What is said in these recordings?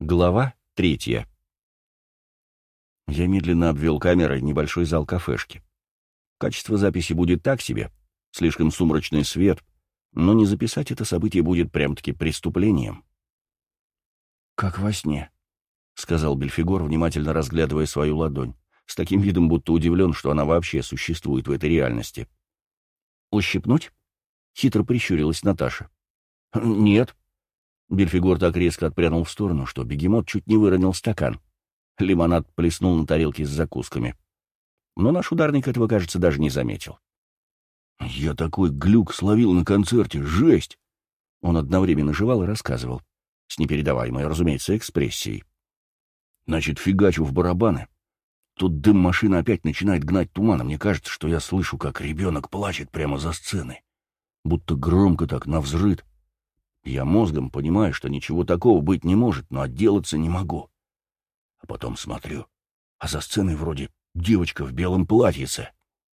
Глава третья. Я медленно обвел камерой небольшой зал кафешки. Качество записи будет так себе, слишком сумрачный свет, но не записать это событие будет прям-таки преступлением. «Как во сне», — сказал Бельфигор, внимательно разглядывая свою ладонь, с таким видом, будто удивлен, что она вообще существует в этой реальности. «Ущипнуть?» — хитро прищурилась Наташа. «Нет», Бельфигор так резко отпрянул в сторону, что бегемот чуть не выронил стакан. Лимонад плеснул на тарелке с закусками. Но наш ударник этого, кажется, даже не заметил. «Я такой глюк словил на концерте! Жесть!» Он одновременно жевал и рассказывал. С непередаваемой, разумеется, экспрессией. «Значит, фигачу в барабаны. Тут дым машины опять начинает гнать туман, мне кажется, что я слышу, как ребенок плачет прямо за сценой. Будто громко так, навзрыд. Я мозгом понимаю, что ничего такого быть не может, но отделаться не могу. А потом смотрю, а за сценой вроде девочка в белом платьице.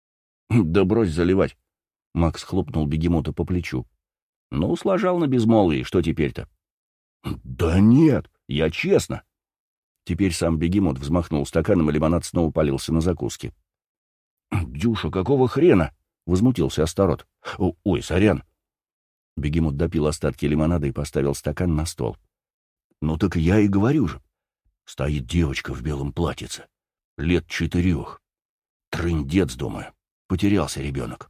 «Да брось заливать!» Макс хлопнул бегемота по плечу. «Ну, сложал на безмолвии, что теперь-то?» «Да нет, я честно!» Теперь сам бегемот взмахнул стаканом, и лимонад снова полился на закуски. «Дюша, какого хрена?» — возмутился Астарот. «Ой, сорян, Бегемот допил остатки лимонада и поставил стакан на стол. «Ну так я и говорю же. Стоит девочка в белом платьице. Лет четырех. Трындец, думаю. Потерялся ребенок.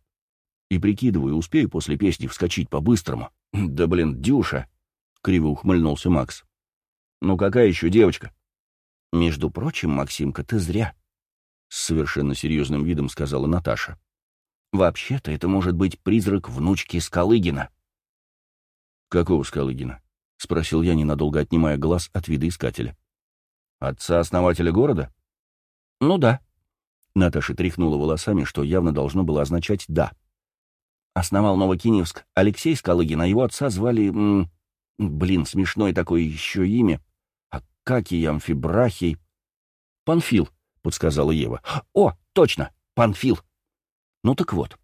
И прикидываю, успею после песни вскочить по-быстрому. Да блин, Дюша!» — криво ухмыльнулся Макс. «Ну какая еще девочка?» «Между прочим, Максимка, ты зря», — с совершенно серьезным видом сказала Наташа. «Вообще-то это может быть призрак внучки Скалыгина». «Какого Скалыгина?» — спросил я, ненадолго отнимая глаз от вида искателя. «Отца-основателя города?» «Ну да». Наташа тряхнула волосами, что явно должно было означать «да». Основал Новокиневск Алексей Скалыгин, а его отца звали... М, блин, смешное такое еще имя. Акакий, Амфибрахий... «Панфил», — подсказала Ева. «О, точно, Панфил». Ну так вот,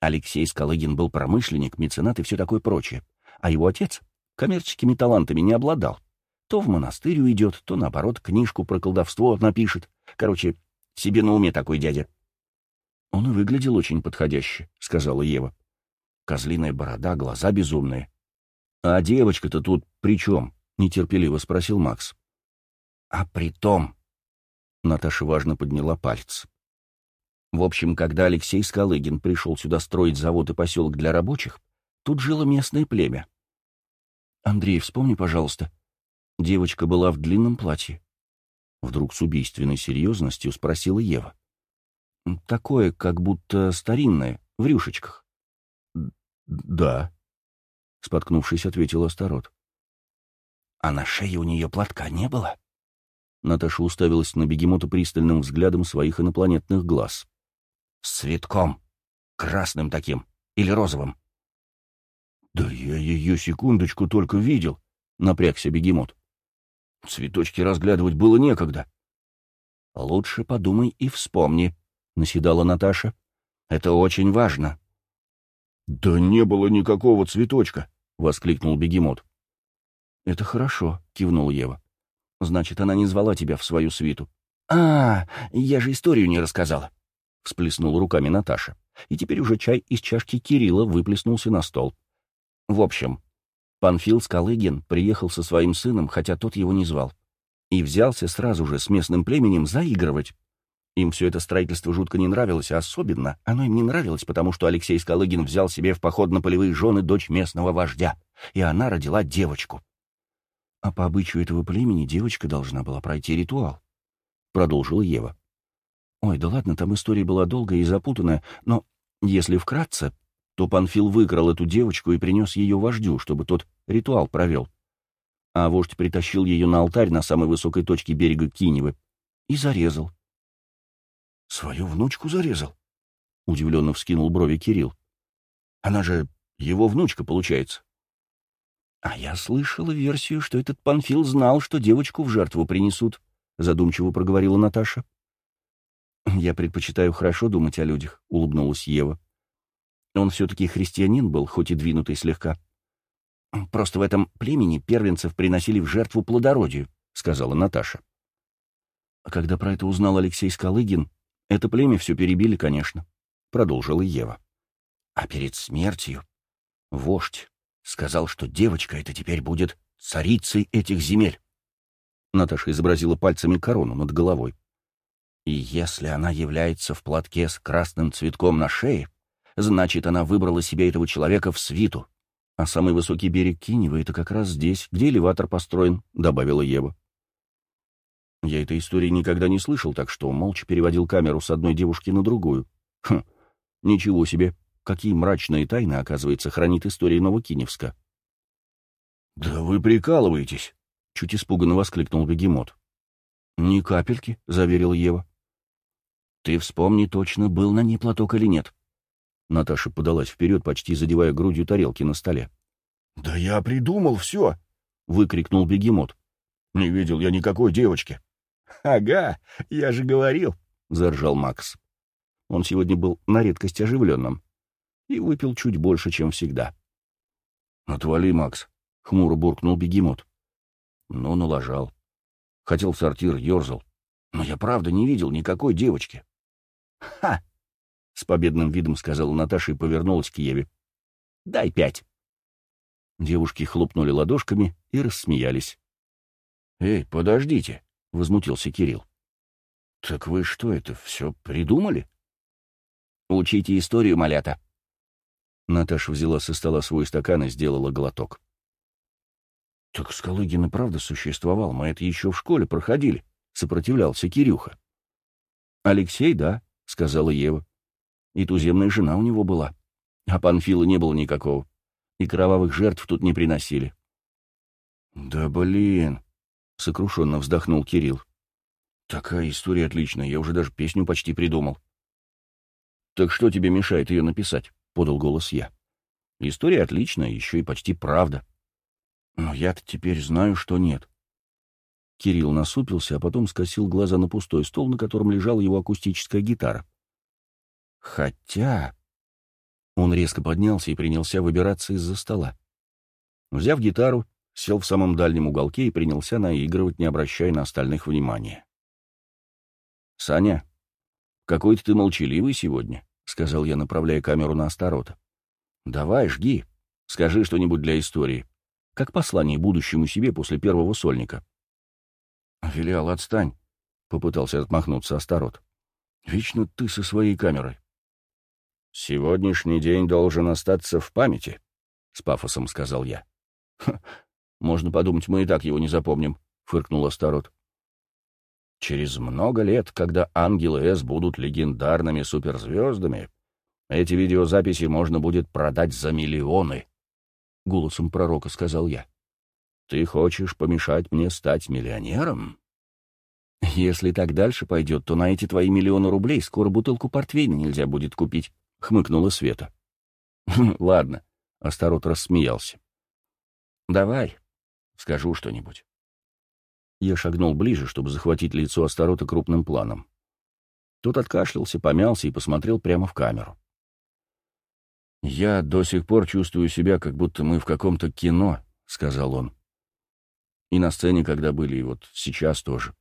Алексей Скалыгин был промышленник, меценат и все такое прочее а его отец коммерческими талантами не обладал. То в монастырь уйдет, то, наоборот, книжку про колдовство напишет. Короче, себе на уме такой дядя. «Он и выглядел очень подходяще», — сказала Ева. «Козлиная борода, глаза безумные». «А девочка-то тут при чем?» — нетерпеливо спросил Макс. «А при том...» — Наташа важно подняла палец. В общем, когда Алексей Скалыгин пришел сюда строить завод и поселок для рабочих, Тут жило местное племя. «Андрей, вспомни, пожалуйста». Девочка была в длинном платье. Вдруг с убийственной серьезностью спросила Ева. «Такое, как будто старинное, в рюшечках». «Да», — споткнувшись, ответил Астарот. «А на шее у нее платка не было?» Наташа уставилась на бегемота пристальным взглядом своих инопланетных глаз. «С цветком. Красным таким. Или розовым. «Да я ее секундочку только видел», — напрягся бегемот. «Цветочки разглядывать было некогда». «Лучше подумай и вспомни», — наседала Наташа. «Это очень важно». «Да не было никакого цветочка», — воскликнул бегемот. «Это хорошо», — кивнул Ева. «Значит, она не звала тебя в свою свиту». «А, я же историю не рассказала», — всплеснула руками Наташа. И теперь уже чай из чашки Кирилла выплеснулся на стол. В общем, Панфил Скалыгин приехал со своим сыном, хотя тот его не звал, и взялся сразу же с местным племенем заигрывать. Им все это строительство жутко не нравилось, а особенно оно им не нравилось, потому что Алексей Скалыгин взял себе в поход на полевые жены дочь местного вождя, и она родила девочку. А по обычаю этого племени девочка должна была пройти ритуал, — продолжила Ева. Ой, да ладно, там история была долгая и запутанная, но, если вкратце, то Панфил выкрал эту девочку и принес ее вождю, чтобы тот ритуал провел. А вождь притащил ее на алтарь на самой высокой точке берега Киневы и зарезал. «Свою внучку зарезал?» — удивленно вскинул брови Кирилл. «Она же его внучка, получается». «А я слышала версию, что этот Панфил знал, что девочку в жертву принесут», — задумчиво проговорила Наташа. «Я предпочитаю хорошо думать о людях», — улыбнулась Ева. Он все-таки христианин был, хоть и двинутый слегка. Просто в этом племени первенцев приносили в жертву плодородию, сказала Наташа. А когда про это узнал Алексей Скалыгин, это племя все перебили, конечно, продолжила Ева. А перед смертью вождь сказал, что девочка эта теперь будет царицей этих земель. Наташа изобразила пальцами корону над головой. И если она является в платке с красным цветком на шее, значит, она выбрала себе этого человека в свиту. А самый высокий берег Кинева — это как раз здесь, где элеватор построен, — добавила Ева. Я этой истории никогда не слышал, так что молча переводил камеру с одной девушки на другую. Хм, ничего себе, какие мрачные тайны, оказывается, хранит история Новокиневска. «Да вы прикалываетесь!» — чуть испуганно воскликнул бегемот. «Ни капельки», — заверил Ева. «Ты вспомни точно, был на ней платок или нет». Наташа подалась вперед, почти задевая грудью тарелки на столе. «Да я придумал все!» — выкрикнул бегемот. «Не видел я никакой девочки». «Ага, я же говорил», — заржал Макс. Он сегодня был на редкость оживленным и выпил чуть больше, чем всегда. «Отвали, Макс», — хмуро буркнул бегемот. Ну, налажал. Хотел в сортир, ерзал. Но я правда не видел никакой девочки. «Ха!» — с победным видом сказала Наташа и повернулась к Еве. «Дай пять». Девушки хлопнули ладошками и рассмеялись. «Эй, подождите!» — возмутился Кирилл. «Так вы что это, все придумали?» «Учите историю, малята!» Наташа взяла со стола свой стакан и сделала глоток. «Так Скалыгин и правда существовал, мы это еще в школе проходили», — сопротивлялся Кирюха. «Алексей, да», — сказала Ева. «И туземная жена у него была. А Панфила не было никакого. И кровавых жертв тут не приносили». «Да блин», — сокрушенно вздохнул Кирилл. «Такая история отличная, я уже даже песню почти придумал». «Так что тебе мешает ее написать?» — подал голос я. «История отличная, еще и почти правда». Но я-то теперь знаю, что нет. Кирилл насупился, а потом скосил глаза на пустой стол, на котором лежала его акустическая гитара. Хотя... Он резко поднялся и принялся выбираться из-за стола. Взяв гитару, сел в самом дальнем уголке и принялся наигрывать, не обращая на остальных внимания. «Саня, какой-то ты молчаливый сегодня», — сказал я, направляя камеру на Астарота. «Давай, жги. Скажи что-нибудь для истории как послание будущему себе после первого сольника. «Филиал, отстань!» — попытался отмахнуться Астарот. «Вечно ты со своей камерой». «Сегодняшний день должен остаться в памяти», — с пафосом сказал я. «Можно подумать, мы и так его не запомним», — фыркнул Астарот. «Через много лет, когда ангелы С будут легендарными суперзвездами, эти видеозаписи можно будет продать за миллионы», — голосом пророка сказал я. «Ты хочешь помешать мне стать миллионером?» «Если так дальше пойдет, то на эти твои миллионы рублей скоро бутылку портвейна нельзя будет купить», — хмыкнула Света. «Ладно», — Астарот рассмеялся. «Давай, скажу что-нибудь». Я шагнул ближе, чтобы захватить лицо Астарота крупным планом. Тот откашлялся, помялся и посмотрел прямо в камеру. «Я до сих пор чувствую себя, как будто мы в каком-то кино», — сказал он. «И на сцене, когда были, и вот сейчас тоже.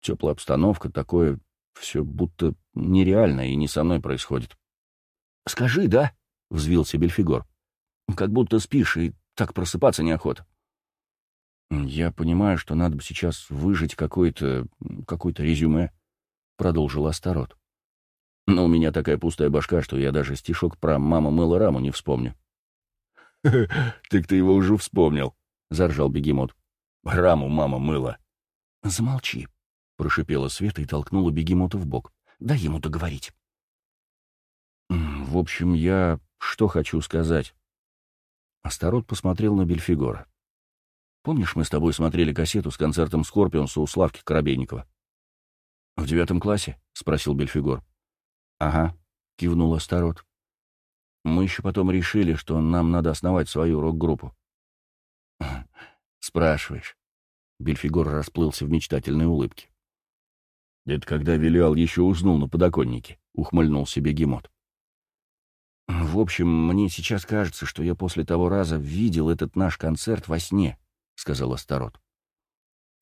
Теплая обстановка, такое все будто нереально и не со мной происходит». «Скажи, да?» — взвился Бельфигор. «Как будто спишь, и так просыпаться неохота». «Я понимаю, что надо бы сейчас выжить какое-то... какое-то резюме», — продолжил Астарот. Но у меня такая пустая башка, что я даже стишок про «мама мыла раму» не вспомню. «Так ты его уже вспомнил», — заржал бегемот. «Раму мама мыла». «Замолчи», — прошипела Света и толкнула бегемота в бок. «Дай ему договорить». «В общем, я что хочу сказать?» Астарот посмотрел на Бельфигора. «Помнишь, мы с тобой смотрели кассету с концертом Скорпионса у Славки Коробейникова?» «В девятом классе?» — спросил Бельфигор. «Ага», — кивнул Астарот. «Мы еще потом решили, что нам надо основать свою рок-группу». «Спрашиваешь». Бельфигор расплылся в мечтательной улыбке. «Это когда Велиал еще уснул на подоконнике», — ухмыльнулся бегемот. «В общем, мне сейчас кажется, что я после того раза видел этот наш концерт во сне», — сказал Астарот.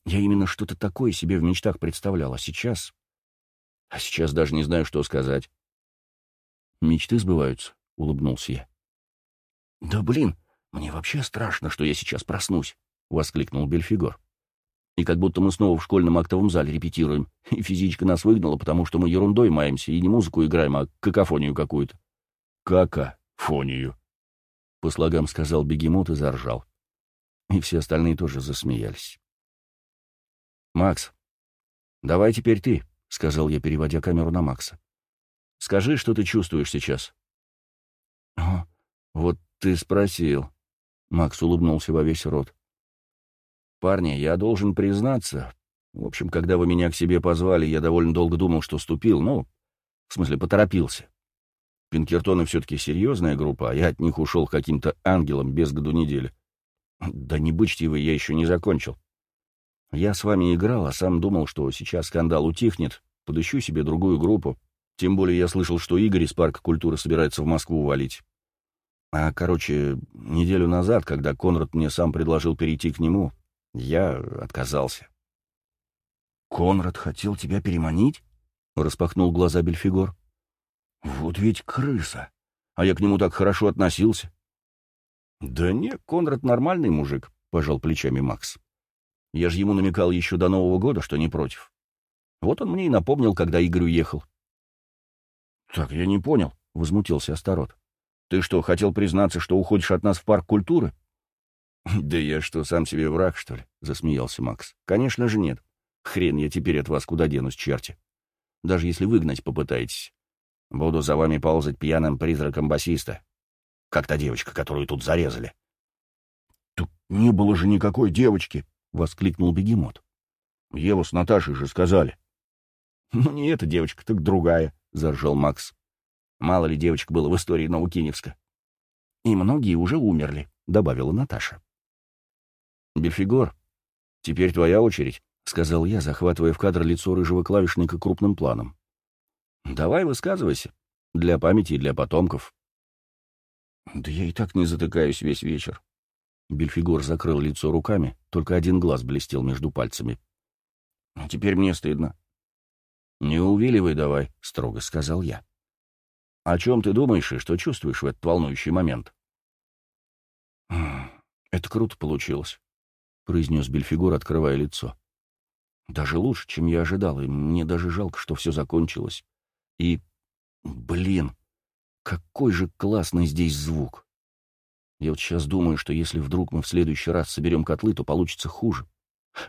Я именно что-то такое себе в мечтах представлял, а сейчас... А сейчас даже не знаю, что сказать. «Мечты сбываются», — улыбнулся я. «Да блин, мне вообще страшно, что я сейчас проснусь», — воскликнул Бельфигор. «И как будто мы снова в школьном актовом зале репетируем, и физичка нас выгнала, потому что мы ерундой маемся и не музыку играем, а какофонию какую-то». «Какофонию», — по слогам сказал бегемот и заржал. И все остальные тоже засмеялись. «Макс, давай теперь ты», — сказал я, переводя камеру на Макса. «Скажи, что ты чувствуешь сейчас». «О, вот ты спросил», — Макс улыбнулся во весь рот. «Парни, я должен признаться. В общем, когда вы меня к себе позвали, я довольно долго думал, что ступил, ну, в смысле, поторопился. Пинкертоны все-таки серьезная группа, а я от них ушел каким-то ангелом без году недели. Да не бычьте вы, я еще не закончил. Я с вами играл, а сам думал, что сейчас скандал утихнет, подыщу себе другую группу. Тем более я слышал, что Игорь из парка культуры собирается в Москву валить. А, короче, неделю назад, когда Конрад мне сам предложил перейти к нему, я отказался. «Конрад хотел тебя переманить?» — распахнул глаза Бельфигор. «Вот ведь крыса! А я к нему так хорошо относился». «Да не, Конрад нормальный мужик», — пожал плечами Макс. Я же ему намекал еще до Нового года, что не против. Вот он мне и напомнил, когда Игорь уехал. — Так, я не понял, — возмутился Астарот. — Ты что, хотел признаться, что уходишь от нас в парк культуры? — Да я что, сам себе враг, что ли? — засмеялся Макс. — Конечно же нет. Хрен я теперь от вас куда денусь, черти. Даже если выгнать попытаетесь. Буду за вами ползать пьяным призраком басиста. Как та девочка, которую тут зарезали. — Тут не было же никакой девочки, — воскликнул бегемот. «Еву с Наташей же сказали». «Ну, не эта девочка, так другая», — заржал Макс. «Мало ли девочек было в истории Наукиневска». «И многие уже умерли», — добавила Наташа. «Бельфигор, теперь твоя очередь», — сказал я, захватывая в кадр лицо рыжего клавишника крупным планом. «Давай высказывайся. Для памяти и для потомков». «Да я и так не затыкаюсь весь вечер», Бельфигор закрыл лицо руками, только один глаз блестел между пальцами. «А теперь мне стыдно». «Не увиливай давай», — строго сказал я. «О чем ты думаешь и что чувствуешь в этот волнующий момент?» «Это круто получилось», — произнес Бельфигор, открывая лицо. «Даже лучше, чем я ожидал, и мне даже жалко, что все закончилось. И, блин, какой же классный здесь звук!» Я вот сейчас думаю, что если вдруг мы в следующий раз соберем котлы, то получится хуже.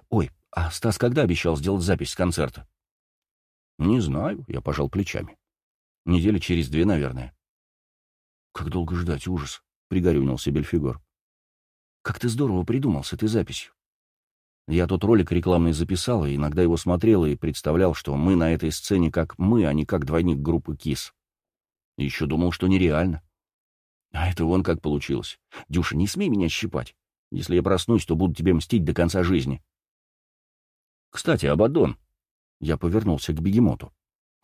Ой, а Стас когда обещал сделать запись с концерта? Не знаю, я пожал плечами. Недели через две, наверное. Как долго ждать, ужас, пригорюнился Бельфигор. Как ты здорово придумал с этой записью. Я тот ролик рекламный записал, и иногда его смотрел и представлял, что мы на этой сцене как мы, а не как двойник группы КИС. еще думал, что нереально. А это вон как получилось. Дюша, не смей меня щипать. Если я проснусь, то буду тебе мстить до конца жизни. Кстати, Абадон. Я повернулся к бегемоту.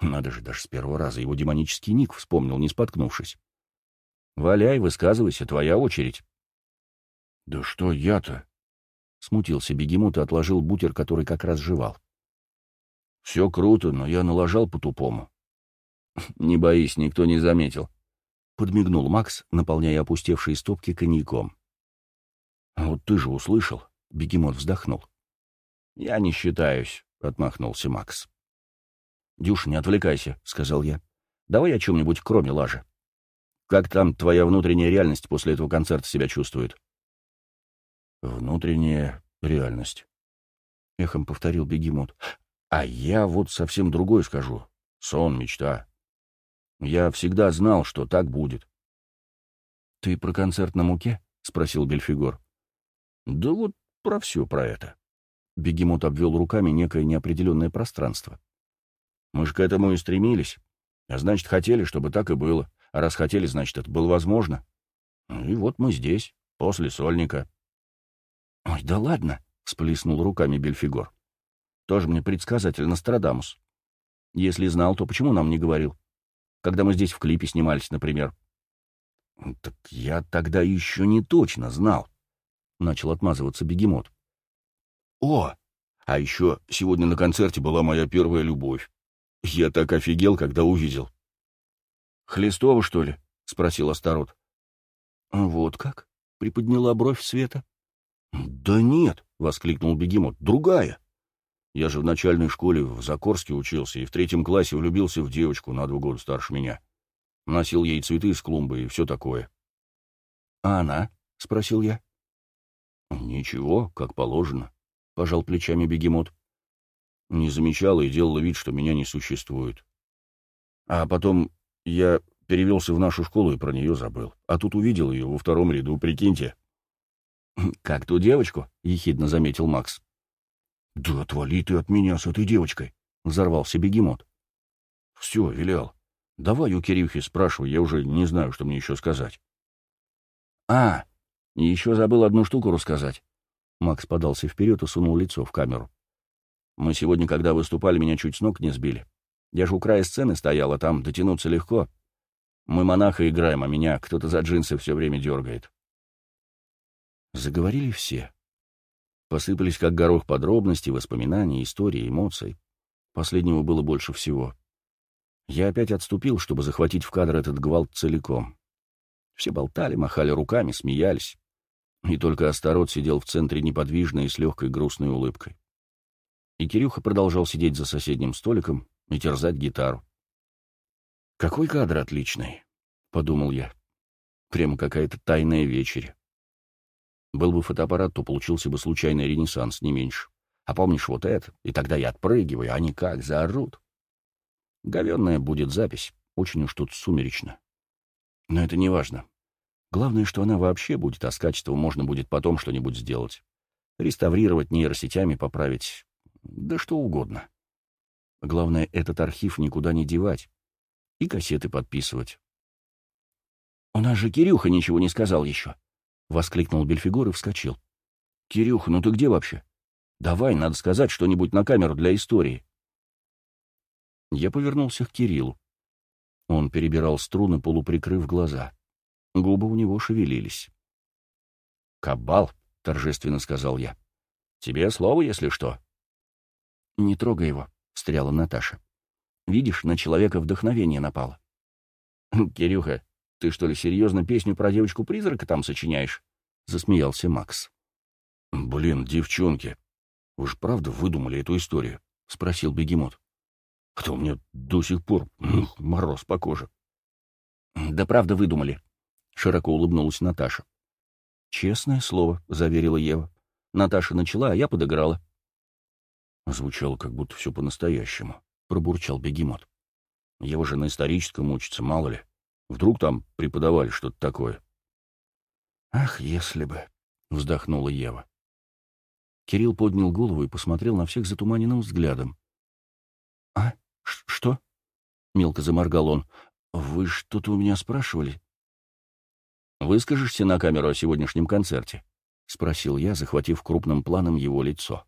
Надо же, даже с первого раза его демонический ник вспомнил, не споткнувшись. Валяй, высказывайся, твоя очередь. Да что я-то? Смутился бегемот и отложил бутер, который как раз жевал. Все круто, но я налажал по-тупому. Не боись, никто не заметил подмигнул Макс, наполняя опустевшие стопки коньяком. «Вот ты же услышал!» — бегемот вздохнул. «Я не считаюсь», — отмахнулся Макс. «Дюш, не отвлекайся», — сказал я. «Давай о чем-нибудь, кроме лажи. Как там твоя внутренняя реальность после этого концерта себя чувствует?» «Внутренняя реальность», — эхом повторил бегемот. «А я вот совсем другое скажу. Сон, мечта. Я всегда знал, что так будет. — Ты про концерт на муке? — спросил Бельфигор. — Да вот про все про это. Бегемот обвел руками некое неопределенное пространство. Мы же к этому и стремились. А значит, хотели, чтобы так и было. А раз хотели, значит, это было возможно. И вот мы здесь, после сольника. — Ой, да ладно, — сплеснул руками Бельфигор. — Тоже мне предсказатель Нострадамус. Если знал, то почему нам не говорил? когда мы здесь в клипе снимались, например. — Так я тогда еще не точно знал, — начал отмазываться бегемот. — О, А еще сегодня на концерте была моя первая любовь. Я так офигел, когда увидел. «Хлестова, что ли?» — спросил Астарот. «Вот как?» — приподняла бровь Света. «Да нет!» — воскликнул бегемот. «Другая!» Я же в начальной школе в Закорске учился и в третьем классе влюбился в девочку на два года старше меня. Носил ей цветы из клумбы и все такое. — А она? — спросил я. — Ничего, как положено, — пожал плечами бегемот. Не замечала и делала вид, что меня не существует. А потом я перевелся в нашу школу и про нее забыл. А тут увидел ее во втором ряду, прикиньте. — Как ту девочку? — ехидно заметил Макс. — Да отвали ты от меня с этой девочкой! — взорвался бегемот. — Все, вилял. Давай у Кирюхи спрашивай, я уже не знаю, что мне еще сказать. — А, еще забыл одну штуку рассказать. Макс подался вперед и сунул лицо в камеру. Мы сегодня, когда выступали, меня чуть с ног не сбили. Я же у края сцены стоял, а там дотянуться легко. Мы монаха играем, а меня кто-то за джинсы все время дергает. Заговорили все. Посыпались как горох подробности, воспоминания, истории, эмоций. Последнего было больше всего. Я опять отступил, чтобы захватить в кадр этот гвалт целиком. Все болтали, махали руками, смеялись. И только Астарот сидел в центре неподвижно и с легкой грустной улыбкой. И Кирюха продолжал сидеть за соседним столиком и терзать гитару. «Какой кадр отличный!» — подумал я. «Прямо какая-то тайная вечеря. Был бы фотоаппарат, то получился бы случайный ренессанс, не меньше. А помнишь вот это? И тогда я отпрыгиваю, они как заорут. Говенная будет запись, очень уж тут сумеречно. Но это не важно. Главное, что она вообще будет, а с качеством можно будет потом что-нибудь сделать. Реставрировать нейросетями, поправить. Да что угодно. Главное, этот архив никуда не девать. И кассеты подписывать. «У нас же Кирюха ничего не сказал еще», — воскликнул Бельфигор и вскочил. «Кирюха, ну ты где вообще? Давай, надо сказать что-нибудь на камеру для истории». Я повернулся к Кириллу. Он перебирал струны, полуприкрыв глаза. Губы у него шевелились. «Кабал», — торжественно сказал я. «Тебе слово, если что». «Не трогай его», — встряла Наташа. «Видишь, на человека вдохновение напало». «Кирюха, ты что ли серьезно песню про девочку-призрака там сочиняешь?» — засмеялся Макс. «Блин, девчонки, вы же правда выдумали эту историю?» — спросил бегемот. «А то меня до сих пор мороз по коже». «Да правда выдумали», — широко улыбнулась Наташа. «Честное слово», — заверила Ева. Наташа начала, а я подыграла. Звучало, как будто все по-настоящему, — пробурчал бегемот. Ева же на историческом учится, мало ли. Вдруг там преподавали что-то такое. «Ах, если бы!» — вздохнула Ева. Кирилл поднял голову и посмотрел на всех затуманенным взглядом. «А? Что?» — мелко заморгал он. «Вы что-то у меня спрашивали?» «Выскажешься на камеру о сегодняшнем концерте?» — спросил я, захватив крупным планом его лицо.